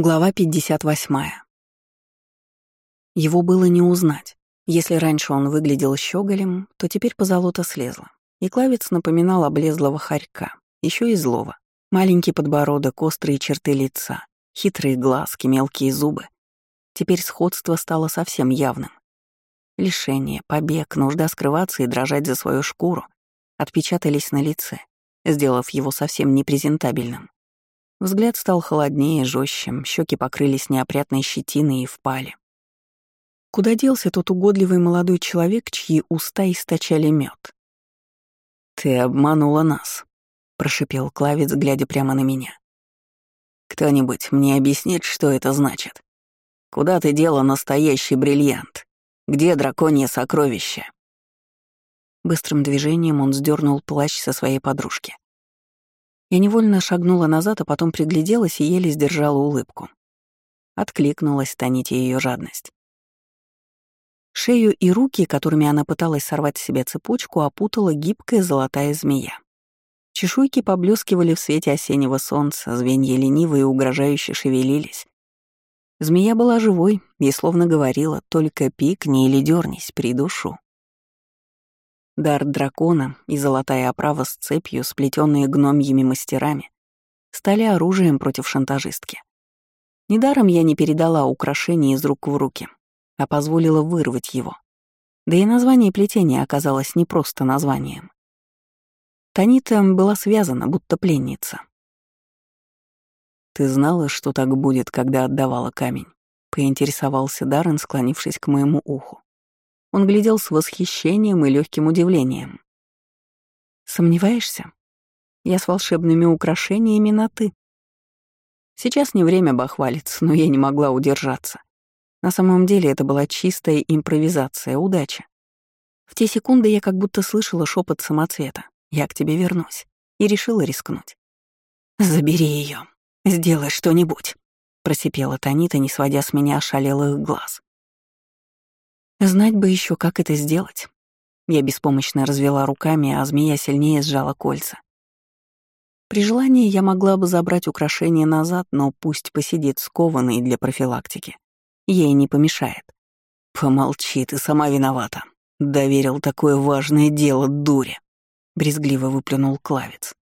Глава 58. Его было не узнать. Если раньше он выглядел щеголем, то теперь позолота слезла. И Клавец напоминал облезлого хорька, еще и злого. Маленький подбородок, острые черты лица, хитрые глазки, мелкие зубы. Теперь сходство стало совсем явным. Лишение, побег, нужда скрываться и дрожать за свою шкуру отпечатались на лице, сделав его совсем непрезентабельным. Взгляд стал холоднее, жестче, щеки покрылись неопрятной щетиной и впали. Куда делся тот угодливый молодой человек, чьи уста источали мед? «Ты обманула нас», — прошипел Клавец, глядя прямо на меня. «Кто-нибудь мне объяснит, что это значит? Куда ты дела настоящий бриллиант? Где драконье сокровище?» Быстрым движением он сдернул плащ со своей подружки. Я невольно шагнула назад, а потом пригляделась и еле сдержала улыбку. Откликнулась тонить ее жадность. Шею и руки, которыми она пыталась сорвать с себя цепочку, опутала гибкая золотая змея. Чешуйки поблескивали в свете осеннего солнца, звенья лениво и угрожающе шевелились. Змея была живой и словно говорила «только пикни или дернись, придушу». Дар дракона и золотая оправа с цепью, сплетенные гномьими мастерами, стали оружием против шантажистки. Недаром я не передала украшение из рук в руки, а позволила вырвать его. Да и название плетения оказалось не просто названием. Танита была связана, будто пленница. «Ты знала, что так будет, когда отдавала камень?» — поинтересовался Даррен, склонившись к моему уху. Он глядел с восхищением и легким удивлением. «Сомневаешься? Я с волшебными украшениями на «ты». Сейчас не время бахвалиться, но я не могла удержаться. На самом деле это была чистая импровизация, удача. В те секунды я как будто слышала шепот самоцвета. «Я к тебе вернусь». И решила рискнуть. «Забери ее, сделай что-нибудь», — просипела Танита, не сводя с меня ошалелых глаз. Знать бы еще, как это сделать. Я беспомощно развела руками, а змея сильнее сжала кольца. При желании я могла бы забрать украшение назад, но пусть посидит скованный для профилактики. Ей не помешает. «Помолчи, ты сама виновата. Доверил такое важное дело дуре», — брезгливо выплюнул Клавец.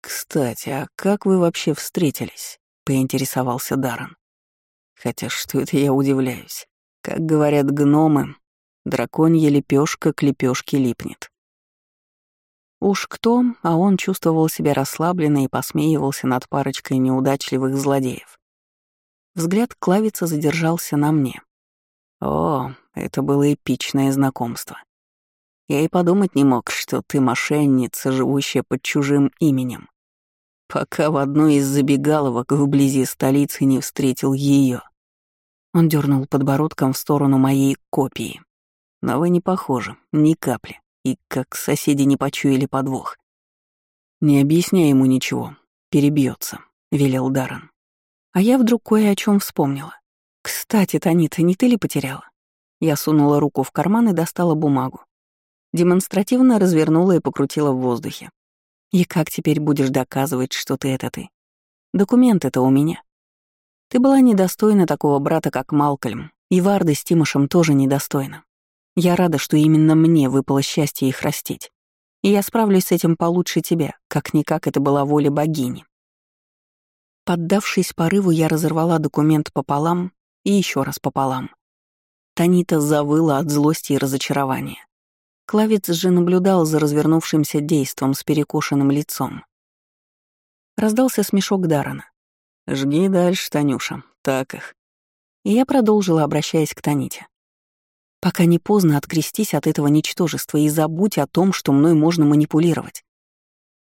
«Кстати, а как вы вообще встретились?» — поинтересовался Даррен. «Хотя что это я удивляюсь. Как говорят гномы, драконья лепешка к лепешке липнет. Уж кто, а он чувствовал себя расслабленно и посмеивался над парочкой неудачливых злодеев. Взгляд Клавица задержался на мне. О, это было эпичное знакомство. Я и подумать не мог, что ты мошенница, живущая под чужим именем, пока в одной из забегаловок вблизи столицы не встретил ее. Он дернул подбородком в сторону моей копии. Но вы не похожи, ни капли. И как соседи не почуяли подвох. Не объясняй ему ничего, перебьется, велел Даррен. А я вдруг кое о чем вспомнила. Кстати, Танита, не ты ли потеряла? Я сунула руку в карман и достала бумагу. Демонстративно развернула и покрутила в воздухе. И как теперь будешь доказывать, что ты это ты? Документы-то у меня. Ты была недостойна такого брата, как Малкольм, и Варда с Тимошем тоже недостойна. Я рада, что именно мне выпало счастье их растить. И я справлюсь с этим получше тебя, как-никак это была воля богини. Поддавшись порыву, я разорвала документ пополам и еще раз пополам. Танита завыла от злости и разочарования. Клавец же наблюдал за развернувшимся действом с перекошенным лицом. Раздался смешок Дарана. «Жги дальше, Танюша. Так их». И я продолжила, обращаясь к Таните. «Пока не поздно открестись от этого ничтожества и забудь о том, что мной можно манипулировать.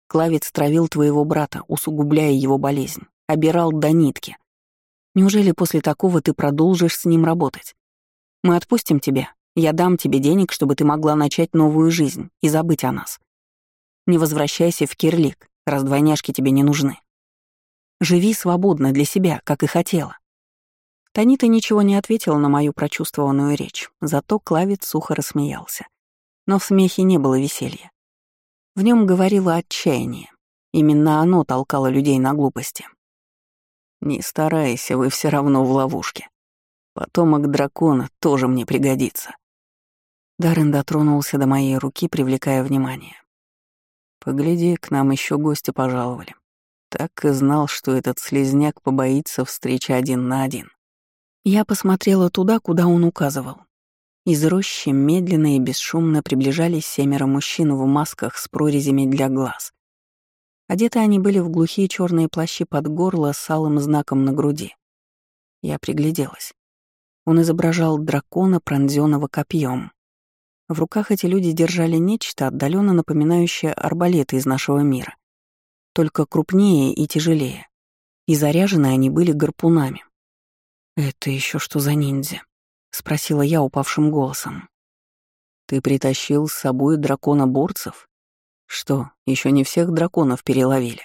Клавец травил твоего брата, усугубляя его болезнь, обирал до нитки. Неужели после такого ты продолжишь с ним работать? Мы отпустим тебя, я дам тебе денег, чтобы ты могла начать новую жизнь и забыть о нас. Не возвращайся в Кирлик, раз двойняшки тебе не нужны. Живи свободно для себя, как и хотела. Танита ничего не ответила на мою прочувствованную речь, зато Клавец сухо рассмеялся. Но в смехе не было веселья. В нем говорило отчаяние. Именно оно толкало людей на глупости. Не старайся, вы все равно в ловушке. Потомок дракона тоже мне пригодится. Даррен дотронулся до моей руки, привлекая внимание. Погляди, к нам еще гости пожаловали. Так и знал, что этот слезняк побоится встречи один на один. Я посмотрела туда, куда он указывал. Из рощи медленно и бесшумно приближались семеро мужчин в масках с прорезями для глаз. Одеты они были в глухие черные плащи под горло с алым знаком на груди. Я пригляделась. Он изображал дракона, пронзенного копьем. В руках эти люди держали нечто, отдаленно напоминающее арбалеты из нашего мира. Только крупнее и тяжелее. И заряжены они были гарпунами. «Это еще что за ниндзя?» — спросила я упавшим голосом. «Ты притащил с собой дракона-борцев? Что, еще не всех драконов переловили?»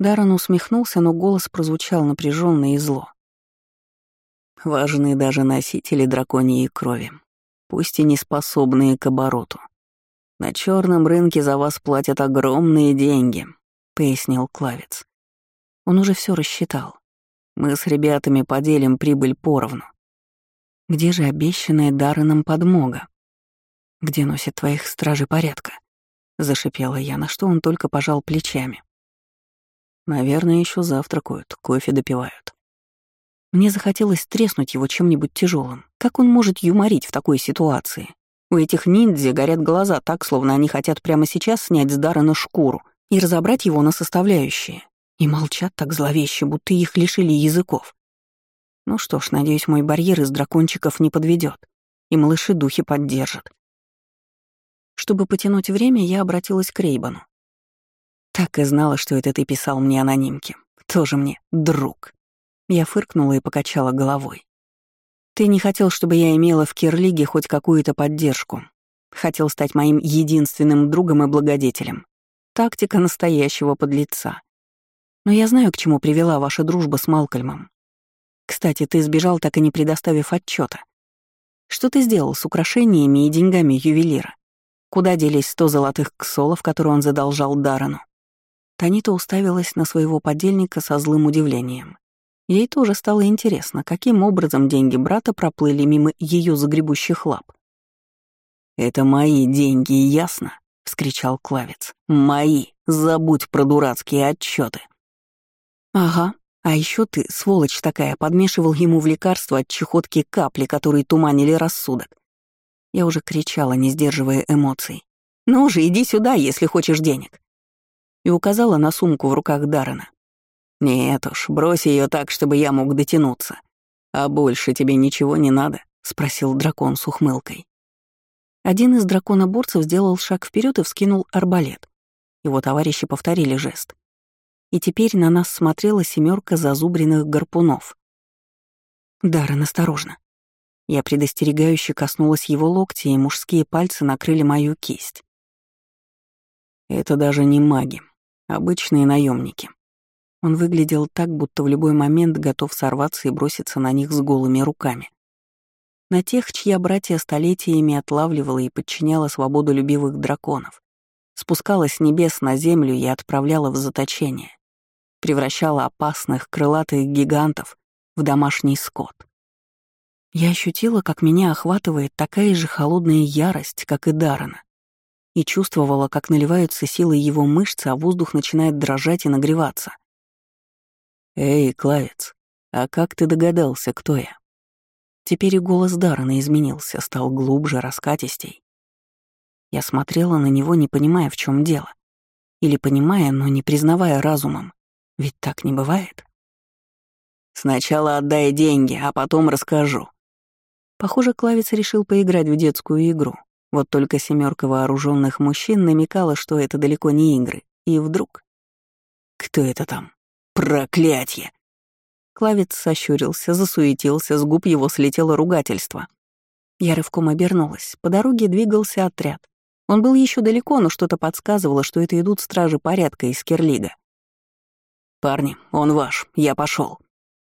Даррен усмехнулся, но голос прозвучал напряженно и зло. «Важны даже носители драконьей крови, пусть и не способные к обороту. На черном рынке за вас платят огромные деньги», — пояснил Клавец. Он уже все рассчитал. Мы с ребятами поделим прибыль поровну. Где же обещанная Дарреном подмога? Где носит твоих стражи порядка? Зашипела я, на что он только пожал плечами. Наверное, еще завтракают, кофе допивают. Мне захотелось треснуть его чем-нибудь тяжелым. Как он может юморить в такой ситуации? У этих ниндзя горят глаза так, словно они хотят прямо сейчас снять с Даррена шкуру и разобрать его на составляющие. И молчат так зловеще, будто их лишили языков. Ну что ж, надеюсь, мой барьер из дракончиков не подведет, и малыши духи поддержат. Чтобы потянуть время, я обратилась к Рейбану. Так и знала, что это ты писал мне анонимки. Тоже мне друг. Я фыркнула и покачала головой. Ты не хотел, чтобы я имела в Кирлиге хоть какую-то поддержку. Хотел стать моим единственным другом и благодетелем. Тактика настоящего подлеца. Но я знаю, к чему привела ваша дружба с Малкольмом. Кстати, ты сбежал, так и не предоставив отчета. Что ты сделал с украшениями и деньгами ювелира? Куда делись сто золотых ксолов, которые он задолжал Дарану? Танита уставилась на своего подельника со злым удивлением. Ей тоже стало интересно, каким образом деньги брата проплыли мимо ее загребущих лап. «Это мои деньги, ясно?» — вскричал Клавец. «Мои! Забудь про дурацкие отчеты. «Ага, а еще ты, сволочь такая, подмешивал ему в лекарство от чехотки капли, которые туманили рассудок. Я уже кричала, не сдерживая эмоций. «Ну же, иди сюда, если хочешь денег!» И указала на сумку в руках Даррена. «Нет уж, брось ее так, чтобы я мог дотянуться. А больше тебе ничего не надо?» — спросил дракон с ухмылкой. Один из драконоборцев сделал шаг вперед и вскинул арбалет. Его товарищи повторили жест и теперь на нас смотрела семерка зазубренных гарпунов. Даррен, осторожно. Я предостерегающе коснулась его локтя, и мужские пальцы накрыли мою кисть. Это даже не маги, обычные наемники. Он выглядел так, будто в любой момент готов сорваться и броситься на них с голыми руками. На тех, чья братья столетиями отлавливала и подчиняла свободу любивых драконов, спускалась с небес на землю и отправляла в заточение превращала опасных крылатых гигантов в домашний скот. Я ощутила, как меня охватывает такая же холодная ярость, как и Дарана, и чувствовала, как наливаются силы его мышцы, а воздух начинает дрожать и нагреваться. «Эй, Клавец, а как ты догадался, кто я?» Теперь и голос Дарана изменился, стал глубже, раскатистей. Я смотрела на него, не понимая, в чем дело. Или понимая, но не признавая разумом. Ведь так не бывает. Сначала отдай деньги, а потом расскажу. Похоже, Клавец решил поиграть в детскую игру. Вот только семерка вооруженных мужчин намекала, что это далеко не игры. И вдруг... Кто это там? Проклятье! Клавец сощурился, засуетился, с губ его слетело ругательство. Я рывком обернулась. По дороге двигался отряд. Он был еще далеко, но что-то подсказывало, что это идут стражи порядка из Кирлига. «Парни, он ваш, я пошел.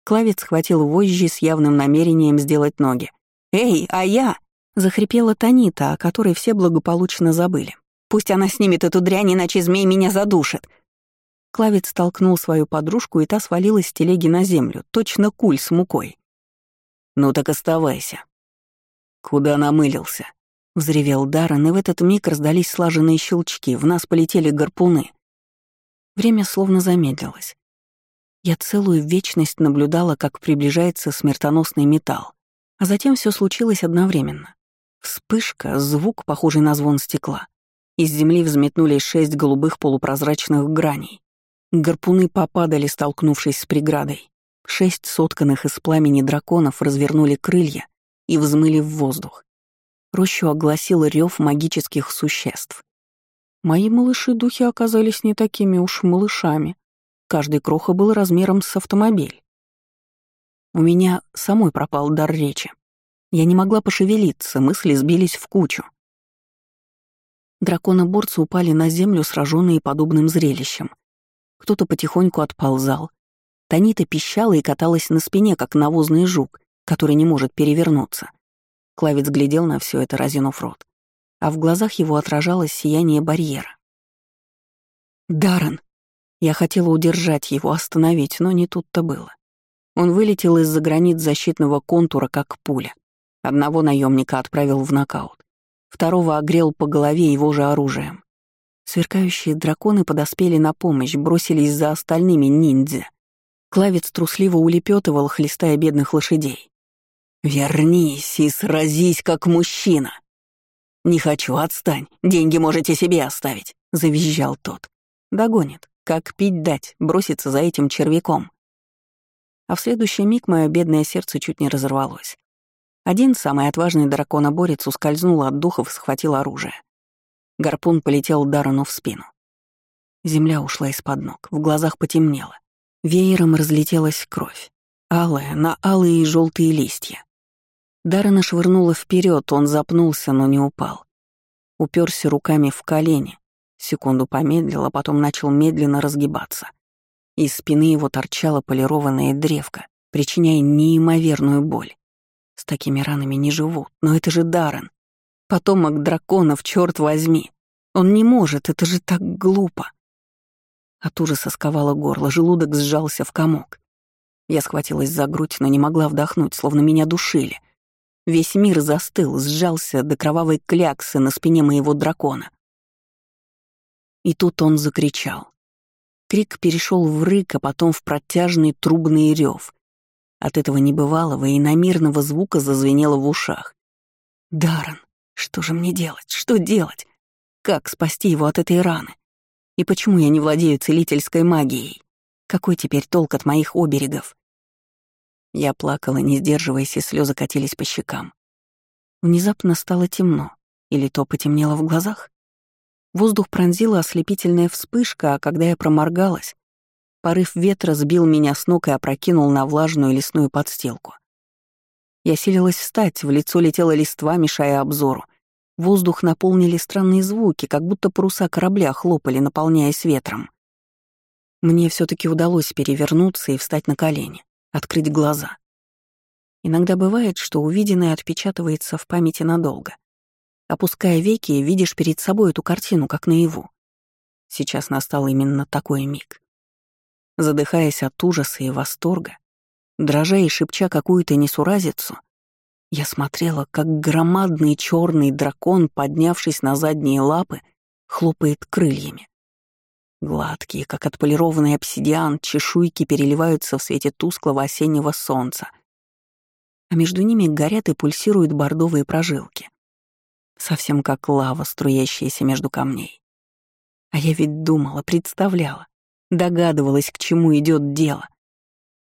Клавец схватил вожжи с явным намерением сделать ноги. «Эй, а я?» — захрипела Танита, о которой все благополучно забыли. «Пусть она снимет эту дрянь, иначе змей меня задушит». Клавец толкнул свою подружку, и та свалилась с телеги на землю, точно куль с мукой. «Ну так оставайся». «Куда намылился?» — взревел Даррен, и в этот миг раздались слаженные щелчки, в нас полетели гарпуны. Время словно замедлилось. Я целую вечность наблюдала, как приближается смертоносный металл, а затем все случилось одновременно. Вспышка, звук, похожий на звон стекла. Из земли взметнулись шесть голубых полупрозрачных граней. Гарпуны попадали, столкнувшись с преградой. Шесть сотканных из пламени драконов развернули крылья и взмыли в воздух. Рощу огласил рев магических существ. Мои малыши-духи оказались не такими уж малышами. Каждый кроха был размером с автомобиль. У меня самой пропал дар речи. Я не могла пошевелиться, мысли сбились в кучу. Драконоборцы упали на землю, сраженные подобным зрелищем. Кто-то потихоньку отползал. Танита пищала и каталась на спине, как навозный жук, который не может перевернуться. Клавец глядел на все это, разинув рот. А в глазах его отражалось сияние барьера. Даррен! Я хотела удержать его, остановить, но не тут-то было. Он вылетел из-за границ защитного контура, как пуля. Одного наемника отправил в нокаут. Второго огрел по голове его же оружием. Сверкающие драконы подоспели на помощь, бросились за остальными ниндзя. Клавец трусливо улепетывал, хлестая бедных лошадей. «Вернись и сразись, как мужчина!» «Не хочу, отстань, деньги можете себе оставить», — завизжал тот. «Догонит, как пить дать, бросится за этим червяком». А в следующий миг мое бедное сердце чуть не разорвалось. Один, самый отважный драконоборец, ускользнул от духов и схватил оружие. Гарпун полетел Дарану в спину. Земля ушла из-под ног, в глазах потемнело. Веером разлетелась кровь. Алая, на алые и желтые листья. Дарана швырнула вперед, он запнулся, но не упал. Уперся руками в колени, секунду помедлил, а потом начал медленно разгибаться. Из спины его торчала полированная древка, причиняя неимоверную боль. С такими ранами не живут, но это же Даррен. Потомок драконов, черт возьми. Он не может, это же так глупо. От ужаса сковало горло, желудок сжался в комок. Я схватилась за грудь, но не могла вдохнуть, словно меня душили. Весь мир застыл, сжался до кровавой кляксы на спине моего дракона. И тут он закричал. Крик перешел в рык, а потом в протяжный трубный рев. От этого небывалого и намирного звука зазвенело в ушах. Даррен, что же мне делать? Что делать? Как спасти его от этой раны? И почему я не владею целительской магией? Какой теперь толк от моих оберегов? Я плакала, не сдерживаясь, и слезы катились по щекам. Внезапно стало темно, или то потемнело в глазах. Воздух пронзила ослепительная вспышка, а когда я проморгалась, порыв ветра сбил меня с ног и опрокинул на влажную лесную подстилку. Я силилась встать, в лицо летела листва, мешая обзору. Воздух наполнили странные звуки, как будто паруса корабля хлопали, наполняясь ветром. Мне все таки удалось перевернуться и встать на колени, открыть глаза. Иногда бывает, что увиденное отпечатывается в памяти надолго. Опуская веки, видишь перед собой эту картину, как наяву. Сейчас настал именно такой миг. Задыхаясь от ужаса и восторга, Дрожа и шепча какую-то несуразицу, я смотрела, как громадный черный дракон, поднявшись на задние лапы, хлопает крыльями. Гладкие, как отполированный обсидиан, чешуйки переливаются в свете тусклого осеннего солнца, а между ними горят и пульсируют бордовые прожилки. Совсем как лава, струящаяся между камней. А я ведь думала, представляла, догадывалась, к чему идет дело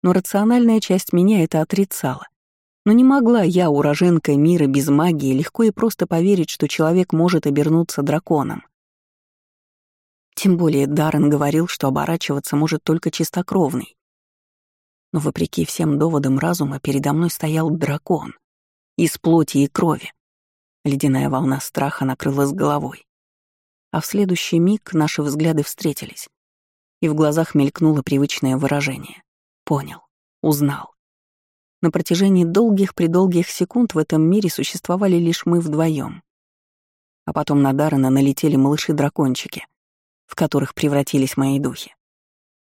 но рациональная часть меня это отрицала. Но не могла я, уроженка мира без магии, легко и просто поверить, что человек может обернуться драконом. Тем более Даррен говорил, что оборачиваться может только чистокровный. Но вопреки всем доводам разума передо мной стоял дракон. Из плоти и крови. Ледяная волна страха накрыла с головой. А в следующий миг наши взгляды встретились, и в глазах мелькнуло привычное выражение. Понял, узнал. На протяжении долгих-предолгих секунд в этом мире существовали лишь мы вдвоем. А потом на Даррена налетели малыши-дракончики, в которых превратились мои духи.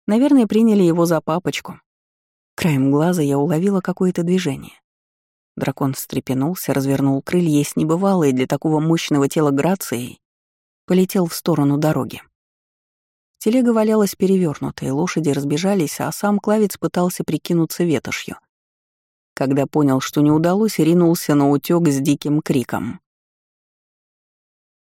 Наверное, приняли его за папочку. Краем глаза я уловила какое-то движение. Дракон встрепенулся, развернул крылья с небывалой для такого мощного тела грацией, полетел в сторону дороги. Телега валялась перевернутой, лошади разбежались, а сам Клавец пытался прикинуться ветошью. Когда понял, что не удалось, ринулся на утёк с диким криком.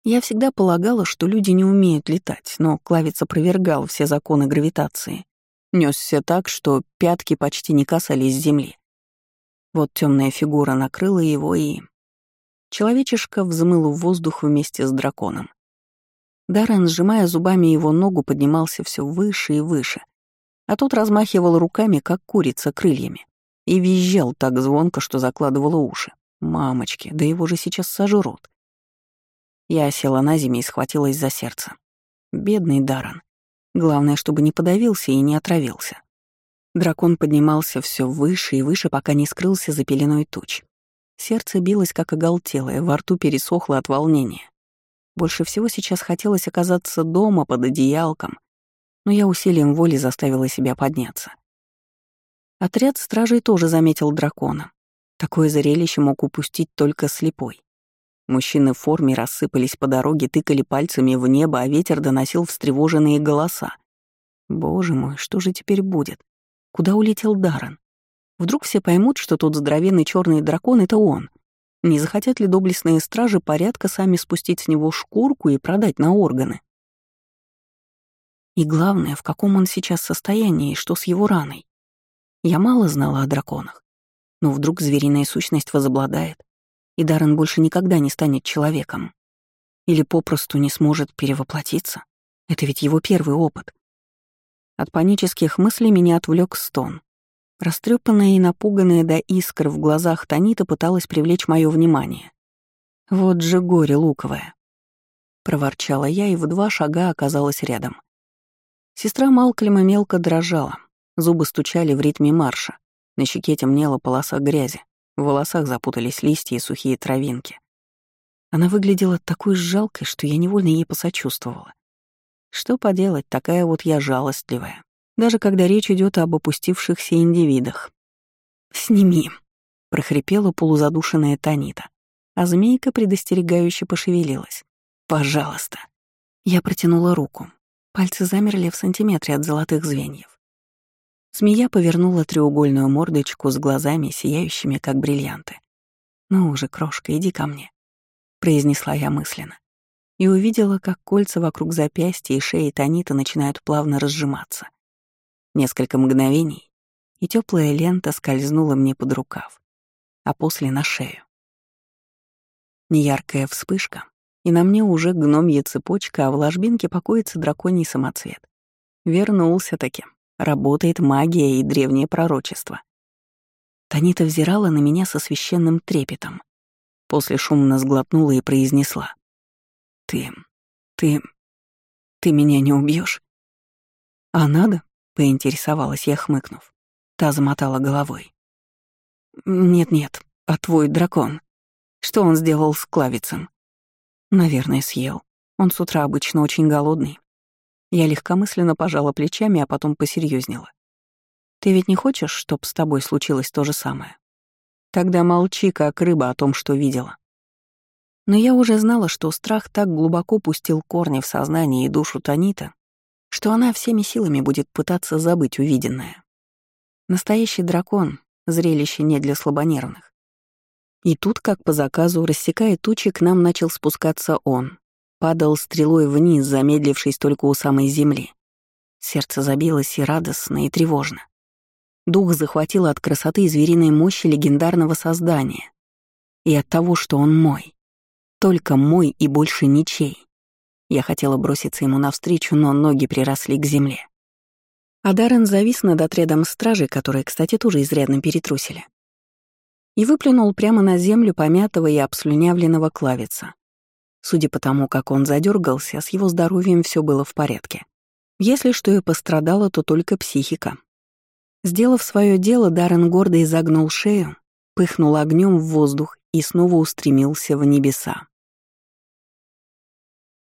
Я всегда полагала, что люди не умеют летать, но Клавец опровергал все законы гравитации. Нёсся так, что пятки почти не касались земли. Вот темная фигура накрыла его, и... Человечишка взмыл в воздух вместе с драконом. Даррен, сжимая зубами его ногу, поднимался все выше и выше, а тот размахивал руками, как курица, крыльями, и визжал так звонко, что закладывало уши. «Мамочки, да его же сейчас сожрут!» Я села на землю и схватилась за сердце. Бедный Даррен. Главное, чтобы не подавился и не отравился. Дракон поднимался все выше и выше, пока не скрылся за пеленой туч. Сердце билось, как оголтелое, во рту пересохло от волнения. Больше всего сейчас хотелось оказаться дома под одеялком, но я усилием воли заставила себя подняться. Отряд стражей тоже заметил дракона. Такое зрелище мог упустить только слепой. Мужчины в форме рассыпались по дороге, тыкали пальцами в небо, а ветер доносил встревоженные голоса. Боже мой, что же теперь будет? Куда улетел Даррен? Вдруг все поймут, что тот здоровенный черный дракон — это он. Не захотят ли доблестные стражи порядка сами спустить с него шкурку и продать на органы? И главное, в каком он сейчас состоянии и что с его раной. Я мало знала о драконах, но вдруг звериная сущность возобладает, и Даррен больше никогда не станет человеком. Или попросту не сможет перевоплотиться. Это ведь его первый опыт. От панических мыслей меня отвлек стон. Растрепанная и напуганная до искр в глазах Танита пыталась привлечь мое внимание. «Вот же горе луковое!» Проворчала я и в два шага оказалась рядом. Сестра Малклима мелко дрожала, зубы стучали в ритме марша, на щеке темнела полоса грязи, в волосах запутались листья и сухие травинки. Она выглядела такой жалкой, что я невольно ей посочувствовала. Что поделать, такая вот я жалостливая. Даже когда речь идет об опустившихся индивидах. «Сними», — прохрипела полузадушенная Танита, а змейка предостерегающе пошевелилась. «Пожалуйста». Я протянула руку. Пальцы замерли в сантиметре от золотых звеньев. Змея повернула треугольную мордочку с глазами, сияющими, как бриллианты. «Ну уже, крошка, иди ко мне», — произнесла я мысленно и увидела, как кольца вокруг запястья и шеи Танита начинают плавно разжиматься. Несколько мгновений, и теплая лента скользнула мне под рукав, а после на шею. Неяркая вспышка, и на мне уже гномья цепочка, а в ложбинке покоится драконий самоцвет. Вернулся-таки. Работает магия и древнее пророчество. Танита взирала на меня со священным трепетом. После шумно сглотнула и произнесла. Ты... ты... ты меня не убьешь? А надо? Поинтересовалась я, хмыкнув. Та замотала головой. Нет-нет, а твой дракон. Что он сделал с клавицем? Наверное, съел. Он с утра обычно очень голодный. Я легкомысленно пожала плечами, а потом посерьезнела. Ты ведь не хочешь, чтоб с тобой случилось то же самое? Тогда молчи, как рыба о том, что видела. Но я уже знала, что страх так глубоко пустил корни в сознание и душу Танита, что она всеми силами будет пытаться забыть увиденное. Настоящий дракон — зрелище не для слабонервных. И тут, как по заказу, рассекая тучи, к нам начал спускаться он. Падал стрелой вниз, замедлившись только у самой земли. Сердце забилось и радостно, и тревожно. Дух захватило от красоты и звериной мощи легендарного создания. И от того, что он мой только мой и больше ничей. Я хотела броситься ему навстречу, но ноги приросли к земле. А Даррен завис над отрядом стражей, которые, кстати, тоже изрядно перетрусили. И выплюнул прямо на землю помятого и обслюнявленного клавица. Судя по тому, как он задергался, с его здоровьем все было в порядке. Если что и пострадало, то только психика. Сделав свое дело, Даррен гордо изогнул шею, пыхнул огнем в воздух и снова устремился в небеса.